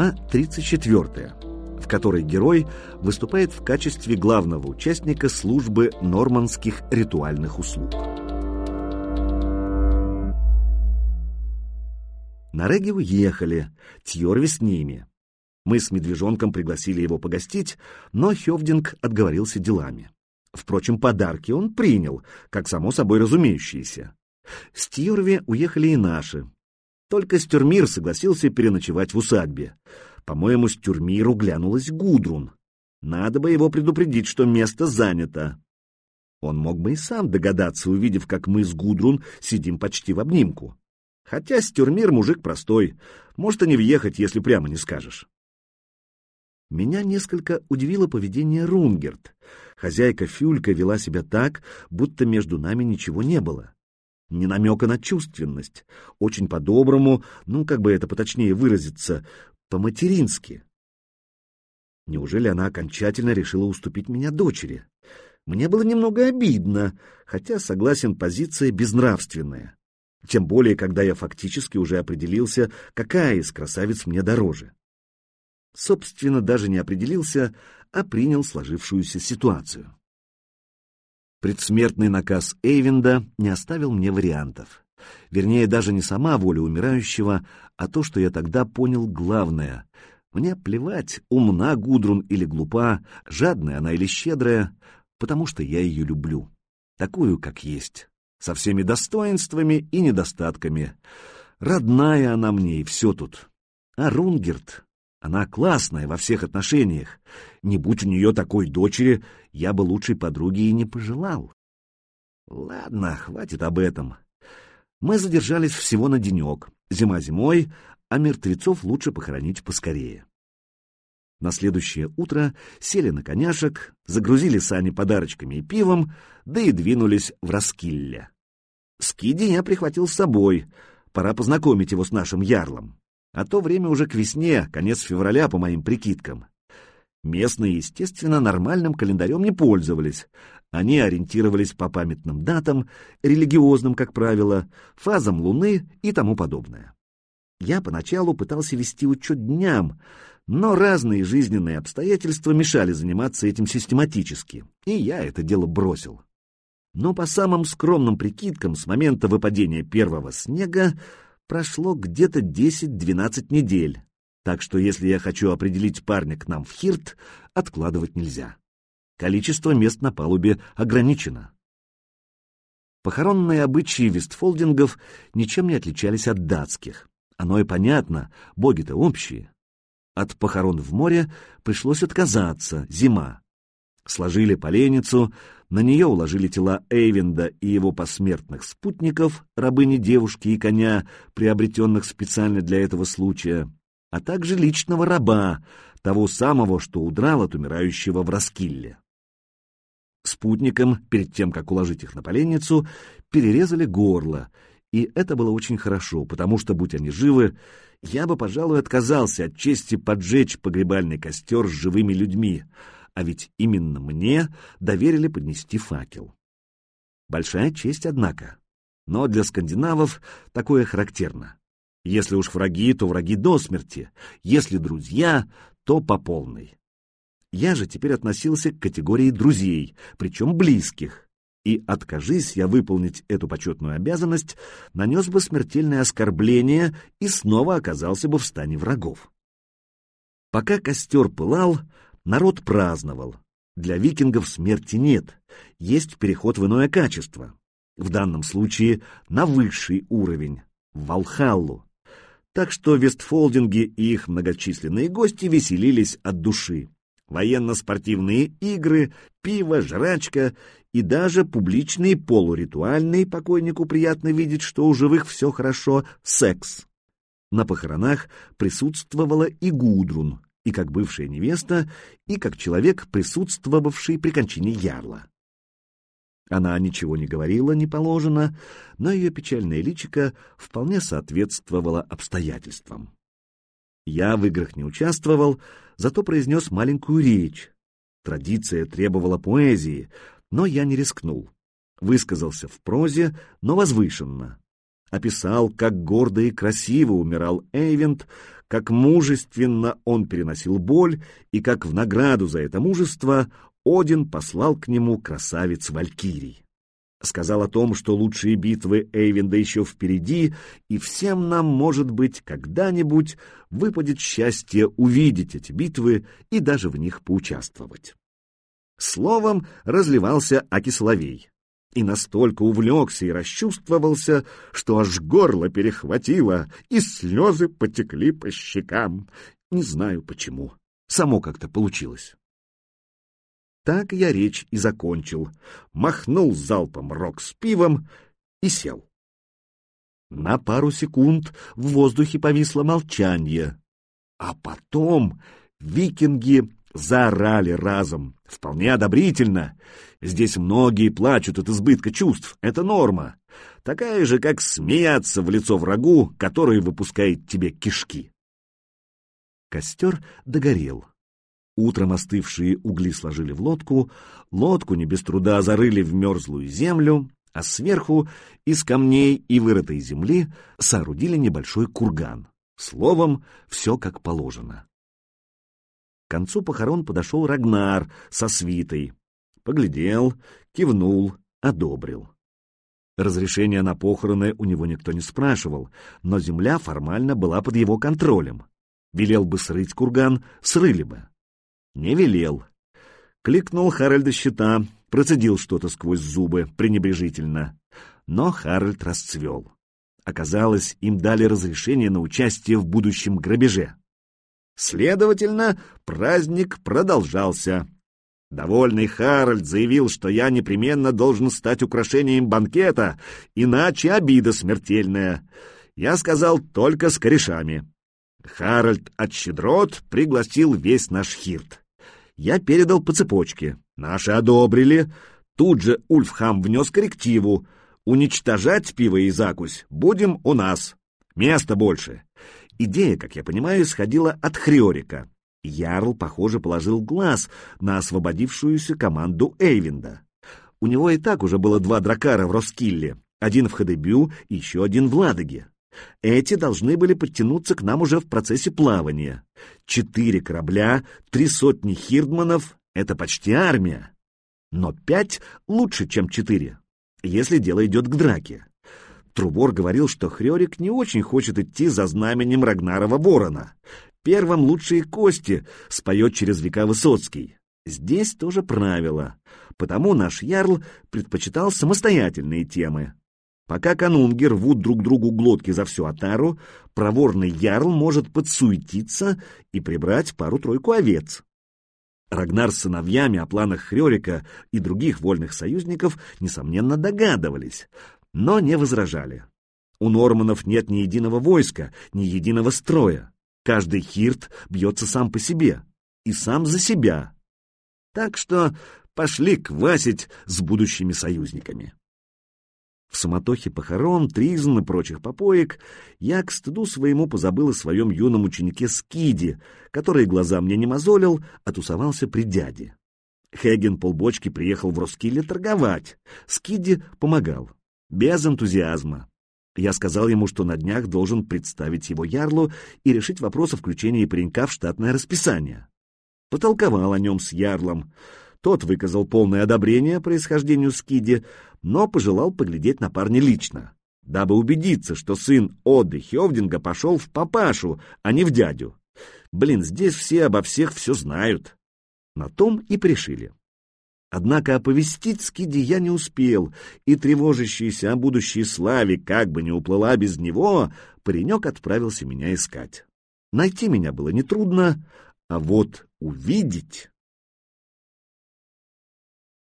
Глава 34, в которой герой выступает в качестве главного участника службы нормандских ритуальных услуг. На Реги уехали, Тьорви с ними. Мы с Медвежонком пригласили его погостить, но Хевдинг отговорился делами. Впрочем, подарки он принял, как само собой разумеющиеся. С Тьорви уехали и наши. Только Стюрмир согласился переночевать в усадьбе. По-моему, Стюрмиру глянулась Гудрун. Надо бы его предупредить, что место занято. Он мог бы и сам догадаться, увидев, как мы с Гудрун сидим почти в обнимку. Хотя Стюрмир мужик простой, может и не въехать, если прямо не скажешь. Меня несколько удивило поведение Рунгерт. Хозяйка Фюлька вела себя так, будто между нами ничего не было. Ни намека на чувственность. Очень по-доброму, ну, как бы это поточнее выразиться, по-матерински. Неужели она окончательно решила уступить меня дочери? Мне было немного обидно, хотя, согласен, позиция безнравственная. Тем более, когда я фактически уже определился, какая из красавиц мне дороже. Собственно, даже не определился, а принял сложившуюся ситуацию. Предсмертный наказ Эйвинда не оставил мне вариантов. Вернее, даже не сама воля умирающего, а то, что я тогда понял главное. Мне плевать, умна Гудрун или глупа, жадная она или щедрая, потому что я ее люблю, такую, как есть со всеми достоинствами и недостатками. Родная она мне, и все тут. А Рунгерт, она классная во всех отношениях. Не будь у нее такой дочери, я бы лучшей подруги и не пожелал. Ладно, хватит об этом. Мы задержались всего на денек. Зима зимой, а мертвецов лучше похоронить поскорее. На следующее утро сели на коняшек, загрузили сани подарочками и пивом, да и двинулись в Раскилле. Скиди я прихватил с собой, пора познакомить его с нашим ярлом. А то время уже к весне, конец февраля, по моим прикидкам. Местные, естественно, нормальным календарем не пользовались. Они ориентировались по памятным датам, религиозным, как правило, фазам Луны и тому подобное. Я поначалу пытался вести учет дням, но разные жизненные обстоятельства мешали заниматься этим систематически, и я это дело бросил. Но по самым скромным прикидкам, с момента выпадения первого снега прошло где-то 10-12 недель, так что если я хочу определить парня к нам в Хирт, откладывать нельзя. Количество мест на палубе ограничено. Похоронные обычаи вестфолдингов ничем не отличались от датских. Оно и понятно, боги-то общие. От похорон в море пришлось отказаться, зима. Сложили поленницу, на нее уложили тела Эйвенда и его посмертных спутников, рабыни девушки и коня, приобретенных специально для этого случая, а также личного раба, того самого, что удрал от умирающего в Раскилле. Спутникам, перед тем, как уложить их на поленницу, перерезали горло, и это было очень хорошо, потому что, будь они живы, я бы, пожалуй, отказался от чести поджечь погребальный костер с живыми людьми, а ведь именно мне доверили поднести факел. Большая честь, однако. Но для скандинавов такое характерно. Если уж враги, то враги до смерти, если друзья, то по полной. Я же теперь относился к категории друзей, причем близких, и, откажись я выполнить эту почетную обязанность, нанес бы смертельное оскорбление и снова оказался бы в стане врагов. Пока костер пылал, народ праздновал. Для викингов смерти нет, есть переход в иное качество. В данном случае на высший уровень, в Валхаллу. Так что вестфолдинги и их многочисленные гости веселились от души военно-спортивные игры, пиво, жрачка и даже публичный полуритуальный, покойнику приятно видеть, что у живых все хорошо, секс. На похоронах присутствовала и Гудрун, и как бывшая невеста, и как человек, присутствовавший при кончине ярла. Она ничего не говорила, не положено, но ее печальное личико вполне соответствовало обстоятельствам. Я в играх не участвовал, зато произнес маленькую речь. Традиция требовала поэзии, но я не рискнул. Высказался в прозе, но возвышенно. Описал, как гордо и красиво умирал Эйвент, как мужественно он переносил боль и как в награду за это мужество Один послал к нему красавиц Валькирий. Сказал о том, что лучшие битвы Эйвенда еще впереди, и всем нам, может быть, когда-нибудь выпадет счастье увидеть эти битвы и даже в них поучаствовать. Словом, разливался Аки Соловей и настолько увлекся и расчувствовался, что аж горло перехватило, и слезы потекли по щекам. Не знаю почему. Само как-то получилось. Так я речь и закончил, махнул залпом рог с пивом и сел. На пару секунд в воздухе повисло молчание, а потом викинги заорали разом, вполне одобрительно. Здесь многие плачут от избытка чувств, это норма. Такая же, как смеяться в лицо врагу, который выпускает тебе кишки. Костер догорел. Утром остывшие угли сложили в лодку, лодку не без труда зарыли в мерзлую землю, а сверху из камней и вырытой земли соорудили небольшой курган. Словом, все как положено. К концу похорон подошел Рагнар со свитой. Поглядел, кивнул, одобрил. Разрешения на похороны у него никто не спрашивал, но земля формально была под его контролем. Велел бы срыть курган, срыли бы. Не велел. Кликнул Харальда щита, процедил что-то сквозь зубы, пренебрежительно. Но Харальд расцвел. Оказалось, им дали разрешение на участие в будущем грабеже. Следовательно, праздник продолжался. Довольный Харальд заявил, что я непременно должен стать украшением банкета, иначе обида смертельная. Я сказал только с корешами. Харальд от щедрот пригласил весь наш хирт. Я передал по цепочке. Наши одобрили. Тут же Ульфхам внес коррективу. Уничтожать пиво и закусь будем у нас. Места больше. Идея, как я понимаю, исходила от Хриорика. Ярл, похоже, положил глаз на освободившуюся команду Эйвинда. У него и так уже было два дракара в Роскилле, один в Хадебю еще один в Ладоге. Эти должны были подтянуться к нам уже в процессе плавания. Четыре корабля, три сотни хирдманов — это почти армия. Но пять лучше, чем четыре, если дело идет к драке. Трубор говорил, что Хрёрик не очень хочет идти за знаменем Рагнарова ворона. Первым лучшие кости споет через века Высоцкий. Здесь тоже правило. Потому наш ярл предпочитал самостоятельные темы. Пока канунги рвут друг другу глотки за всю отару, проворный ярл может подсуетиться и прибрать пару-тройку овец. Рагнар с сыновьями о планах Хрёрика и других вольных союзников, несомненно, догадывались, но не возражали. У норманов нет ни единого войска, ни единого строя. Каждый хирт бьется сам по себе и сам за себя. Так что пошли квасить с будущими союзниками. В суматохе похорон, тризн и прочих попоек я к стыду своему позабыл о своем юном ученике Скиде, который глаза мне не мозолил, а тусовался при дяде. Хеген полбочки приехал в Роскиле торговать, Скиди помогал без энтузиазма. Я сказал ему, что на днях должен представить его ярлу и решить вопрос о включении паренька в штатное расписание. Потолковал о нем с ярлом. Тот выказал полное одобрение происхождению Скиди, но пожелал поглядеть на парня лично, дабы убедиться, что сын Оды Хевдинга пошел в папашу, а не в дядю. Блин, здесь все обо всех все знают. На том и пришили. Однако оповестить Скиди я не успел, и тревожащийся о будущей славе как бы не уплыла без него, паренек отправился меня искать. Найти меня было нетрудно, а вот увидеть...